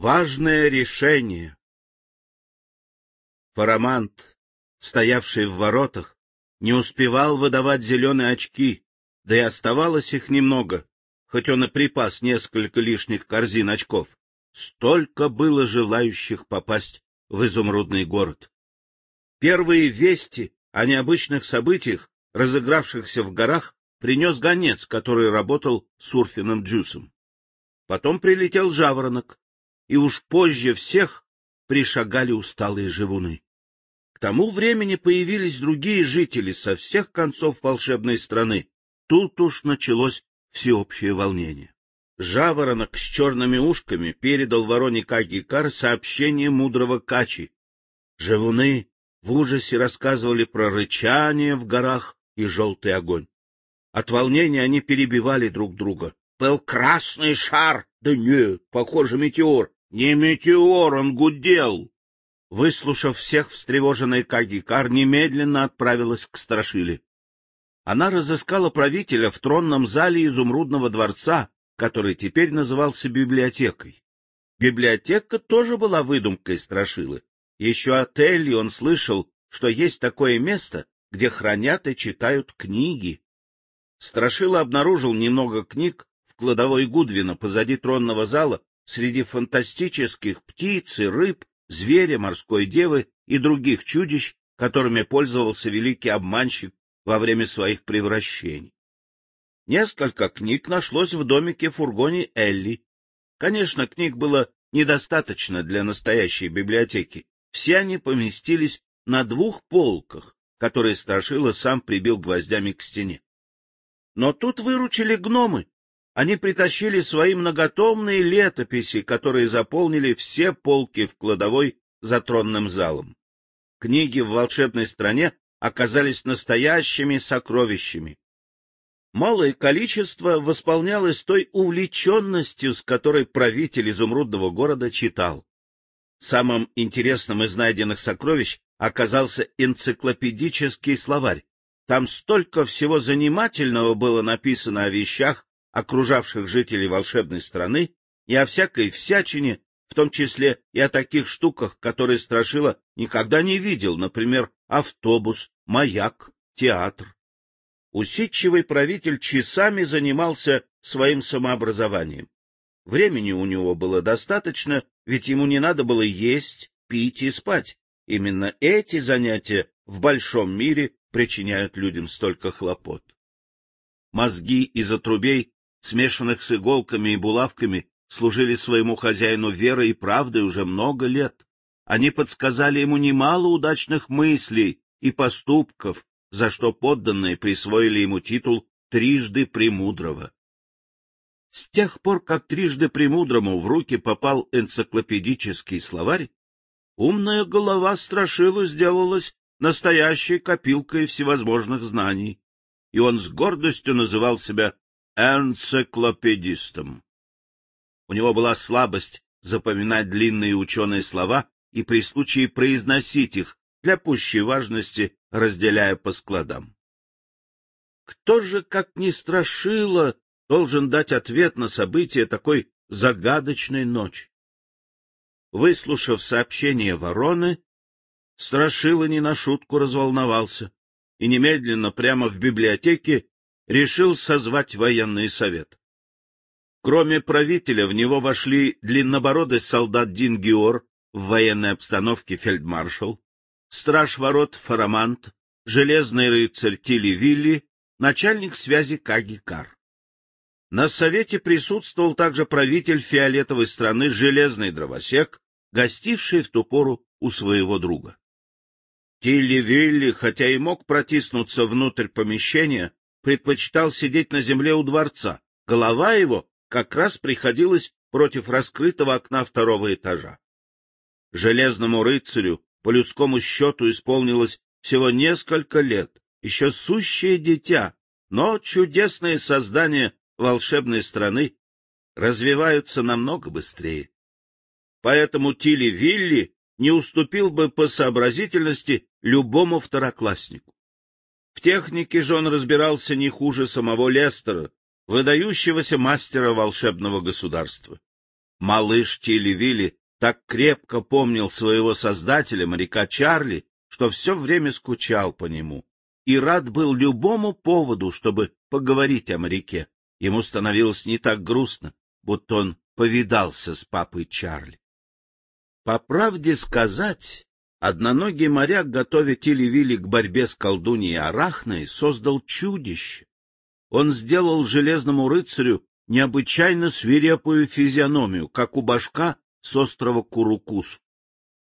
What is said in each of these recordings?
Важное решение. Фарамант, стоявший в воротах, не успевал выдавать зеленые очки, да и оставалось их немного, хоть он и припас несколько лишних корзин очков. Столько было желающих попасть в изумрудный город. Первые вести о необычных событиях, разыгравшихся в горах, принес гонец, который работал с Урфином Джусом. Потом прилетел жаворонок, и уж позже всех пришагали усталые живуны. К тому времени появились другие жители со всех концов волшебной страны. Тут уж началось всеобщее волнение. Жаворонок с черными ушками передал вороне Кагикар сообщение мудрого Качи. Живуны в ужасе рассказывали про рычание в горах и желтый огонь. От волнения они перебивали друг друга. Был красный шар. Да нет, похоже, метеор. Не метеор, он гудел. Выслушав всех, встревоженная Кагикар немедленно отправилась к Страшиле. Она разыскала правителя в тронном зале изумрудного дворца, который теперь назывался библиотекой. Библиотека тоже была выдумкой Страшилы. Еще от Элли он слышал, что есть такое место, где хранят и читают книги. Страшила обнаружил немного книг кладовой Гудвина позади тронного зала среди фантастических птиц и рыб, зверя, морской девы и других чудищ, которыми пользовался великий обманщик во время своих превращений. Несколько книг нашлось в домике фургоне Элли. Конечно, книг было недостаточно для настоящей библиотеки. Все они поместились на двух полках, которые Страшила сам прибил гвоздями к стене. Но тут выручили гномы, они притащили свои многотомные летописи, которые заполнили все полки в кладовой за тронным залом. Книги в волшебной стране оказались настоящими сокровищами. Малое количество восполнялось той увлеченностью, с которой правитель изумрудного города читал. Самым интересным из найденных сокровищ оказался энциклопедический словарь. Там столько всего занимательного было написано о вещах, окружавших жителей волшебной страны, и о всякой всячине, в том числе и о таких штуках, которые Страшила никогда не видел, например, автобус, маяк, театр. Усидчивый правитель часами занимался своим самообразованием. Времени у него было достаточно, ведь ему не надо было есть, пить и спать. Именно эти занятия в большом мире причиняют людям столько хлопот. Мозги из отрубей смешанных с иголками и булавками, служили своему хозяину верой и правдой уже много лет. Они подсказали ему немало удачных мыслей и поступков, за что подданные присвоили ему титул «трижды премудрого». С тех пор, как трижды премудрому в руки попал энциклопедический словарь, умная голова Страшилу сделалась настоящей копилкой всевозможных знаний, и он с гордостью называл себя энциклопедистом. У него была слабость запоминать длинные ученые слова и при случае произносить их, для пущей важности разделяя по складам. Кто же, как ни страшило, должен дать ответ на события такой загадочной ночи? Выслушав сообщение вороны, Страшила не на шутку разволновался и немедленно прямо в библиотеке решил созвать военный совет. Кроме правителя, в него вошли длиннобородый солдат Дингиор в военной обстановке фельдмаршал, страж ворот Фарамант, железный рыцарь Тили-Вилли, начальник связи Кагикар. На совете присутствовал также правитель фиолетовой страны Железный Дровосек, гостивший в ту пору у своего друга. Тилли-Вилли, хотя и мог протиснуться внутрь помещения, предпочитал сидеть на земле у дворца. Голова его как раз приходилась против раскрытого окна второго этажа. Железному рыцарю по людскому счету исполнилось всего несколько лет, еще сущее дитя, но чудесные создания волшебной страны развиваются намного быстрее. Поэтому Тили-Вилли не уступил бы по сообразительности любому второкласснику. В технике же он разбирался не хуже самого Лестера, выдающегося мастера волшебного государства. Малыш Тилли-Вилли так крепко помнил своего создателя, моряка Чарли, что все время скучал по нему и рад был любому поводу, чтобы поговорить о моряке. Ему становилось не так грустно, будто он повидался с папой Чарли. По правде сказать, одноногий моряк, готовя Тилли-Вилли к борьбе с колдуньей Арахной, создал чудище. Он сделал железному рыцарю необычайно свирепую физиономию, как у башка с острова Курукус.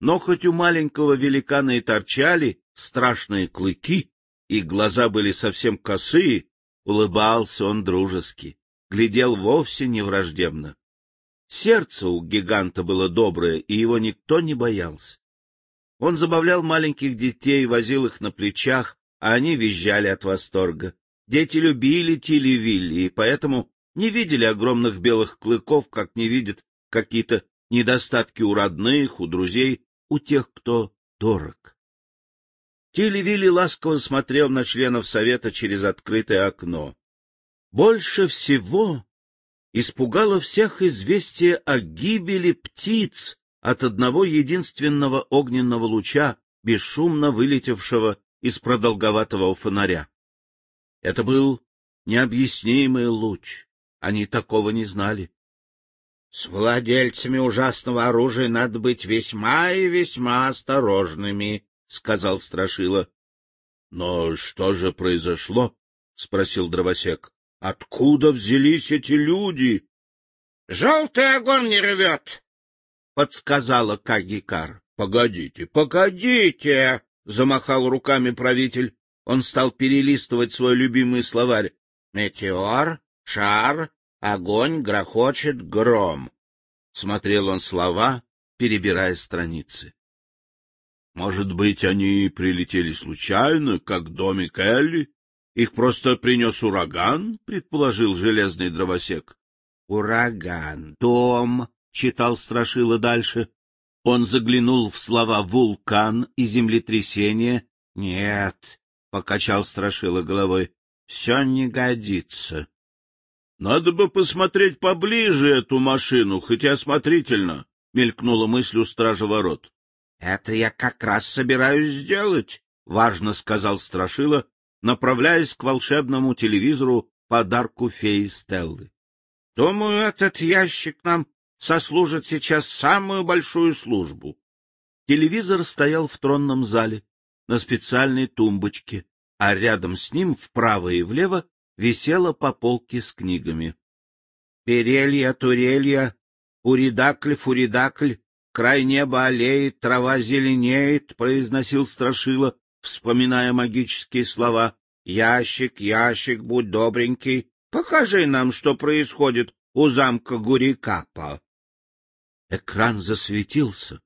Но хоть у маленького великана и торчали страшные клыки, и глаза были совсем косые, улыбался он дружески, глядел вовсе не враждебно. Сердце у гиганта было доброе, и его никто не боялся. Он забавлял маленьких детей, возил их на плечах, а они визжали от восторга. Дети любили Тили-Вилли, и поэтому не видели огромных белых клыков, как не видят какие-то недостатки у родных, у друзей, у тех, кто дорог. Тилли-Вилли ласково смотрел на членов совета через открытое окно. Больше всего испугало всех известие о гибели птиц от одного единственного огненного луча, бесшумно вылетевшего из продолговатого фонаря. Это был необъяснимый луч. Они такого не знали. — С владельцами ужасного оружия надо быть весьма и весьма осторожными, — сказал Страшила. — Но что же произошло? — спросил дровосек. — Откуда взялись эти люди? — Желтый огонь не рвет, — подсказала Кагикар. — Погодите, погодите! — замахал руками правитель. Он стал перелистывать свой любимый словарь. «Метеор, шар, огонь, грохочет, гром». Смотрел он слова, перебирая страницы. Может быть, они прилетели случайно, как домик Элли? Их просто принес ураган, — предположил железный дровосек. — Ураган, дом, — читал Страшила дальше. Он заглянул в слова «вулкан» и «землетрясение». — Нет, — покачал Страшила головой, — все не годится. — Надо бы посмотреть поближе эту машину, хотя осмотрительно, — мелькнула мысль у стража ворот. — Это я как раз собираюсь сделать, — важно сказал Страшила, направляясь к волшебному телевизору подарку феи Стеллы. — Думаю, этот ящик нам сослужит сейчас самую большую службу. Телевизор стоял в тронном зале на специальной тумбочке, а рядом с ним вправо и влево висела по полке с книгами. Перелья, турелья, уридакль, фуридакль, Край неба олеет, трава зеленеет, — произносил Страшила, вспоминая магические слова. — Ящик, ящик, будь добренький, покажи нам, что происходит у замка Гурикапа. Экран засветился.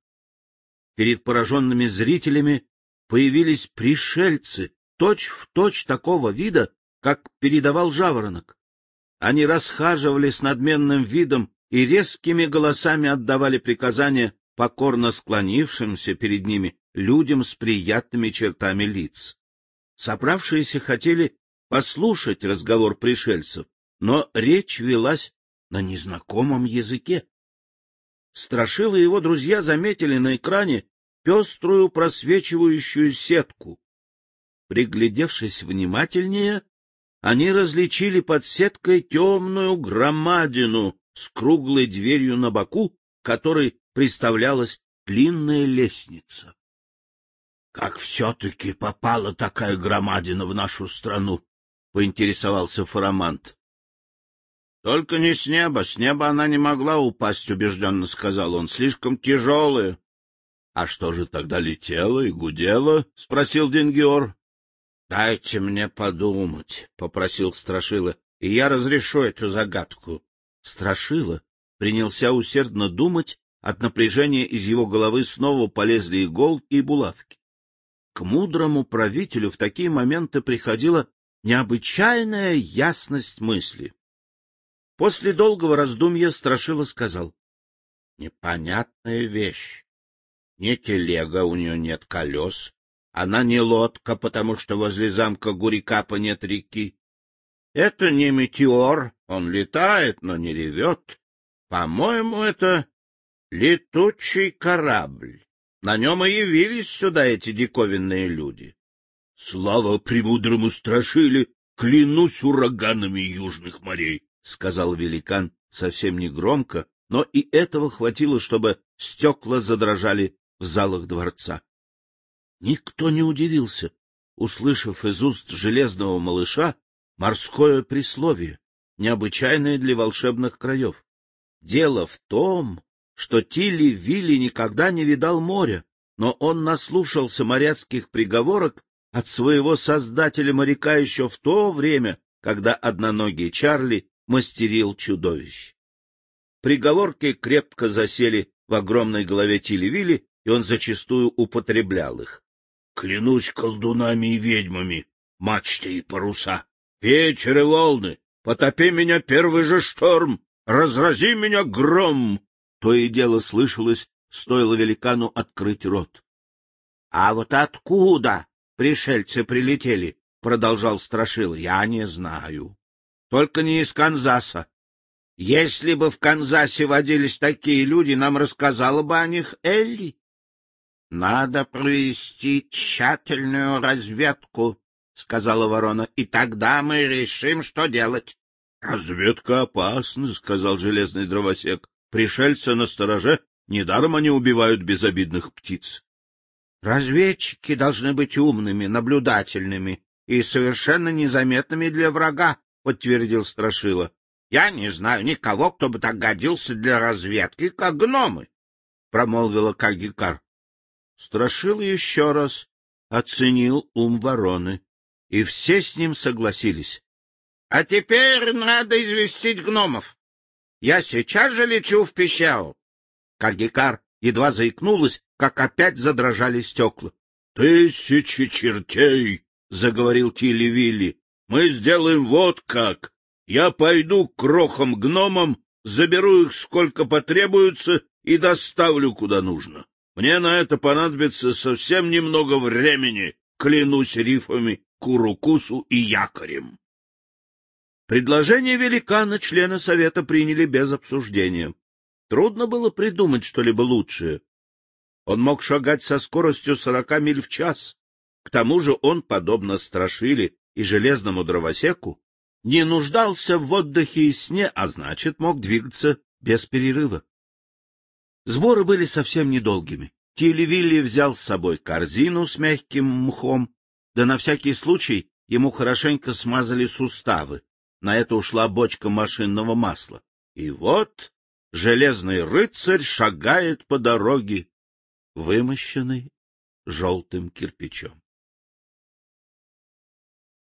Перед пораженными зрителями появились пришельцы, точь-в-точь точь такого вида, как передавал жаворонок. Они расхаживали с надменным видом и резкими голосами отдавали приказания покорно склонившимся перед ними людям с приятными чертами лиц. Собравшиеся хотели послушать разговор пришельцев, но речь велась на незнакомом языке. Страшила и его друзья заметили на экране пеструю просвечивающую сетку. Приглядевшись внимательнее, они различили под сеткой темную громадину с круглой дверью на боку, которой представлялась длинная лестница. — Как все-таки попала такая громадина в нашу страну? — поинтересовался Фарамант. — Только не с неба. С неба она не могла упасть, — убежденно сказал он. — Слишком тяжелая. — А что же тогда летело и гудело? — спросил Денгиор. — Дайте мне подумать, — попросил Страшила, — и я разрешу эту загадку. Страшила принялся усердно думать от напряжения из его головы снова полезли иголки и булавки. К мудрому правителю в такие моменты приходила необычайная ясность мысли. После долгого раздумья Страшила сказал. — Непонятная вещь. Не телега, у нее нет колес. Она не лодка, потому что возле замка Гурикапа нет реки. Это не метеор, он летает, но не ревет. По-моему, это летучий корабль. На нем и явились сюда эти диковинные люди. — Слава премудрому страшили, клянусь ураганами южных морей, — сказал великан совсем негромко, но и этого хватило, чтобы стекла задрожали в залах дворца. Никто не удивился, услышав из уст железного малыша морское присловие, необычайное для волшебных краев. Дело в том, что Тилли Вилли никогда не видал моря, но он наслушался моряцких приговорок от своего создателя-моряка еще в то время, когда одноногий Чарли мастерил чудовищ. Приговорки крепко засели в огромной голове Тилли Вилли, и он зачастую употреблял их. — Клянусь колдунами и ведьмами, мачты и паруса, ветер и волны, потопи меня первый же шторм, разрази меня гром, то и дело слышалось, стоило великану открыть рот. — А вот откуда пришельцы прилетели? — продолжал Страшил. — Я не знаю. Только не из Канзаса. Если бы в Канзасе водились такие люди, нам рассказала бы о них Элли. — Надо провести тщательную разведку, — сказала ворона, — и тогда мы решим, что делать. — Разведка опасна, — сказал железный дровосек. Пришельцы на стороже, недаром они убивают безобидных птиц. Разведчики должны быть умными, наблюдательными и совершенно незаметными для врага, — подтвердил Страшила. — Я не знаю никого, кто бы так годился для разведки, как гномы, — промолвила Кагикар. Страшил еще раз оценил ум вороны, и все с ним согласились. — А теперь надо известить гномов. Я сейчас же лечу в пещеру. Кагикар едва заикнулась, как опять задрожали стекла. — Тысячи чертей! — заговорил Тилли-Вилли. — Мы сделаем вот как. Я пойду к крохам-гномам, заберу их сколько потребуется и доставлю куда нужно. Мне на это понадобится совсем немного времени, клянусь рифами, курукусу и якорем. Предложение великана члены совета приняли без обсуждения. Трудно было придумать что-либо лучшее. Он мог шагать со скоростью сорока миль в час. К тому же он, подобно Страшили и Железному Дровосеку, не нуждался в отдыхе и сне, а значит, мог двигаться без перерыва. Сборы были совсем недолгими. Тилли-Вилли взял с собой корзину с мягким мхом, да на всякий случай ему хорошенько смазали суставы, на это ушла бочка машинного масла. И вот железный рыцарь шагает по дороге, вымощенной желтым кирпичом.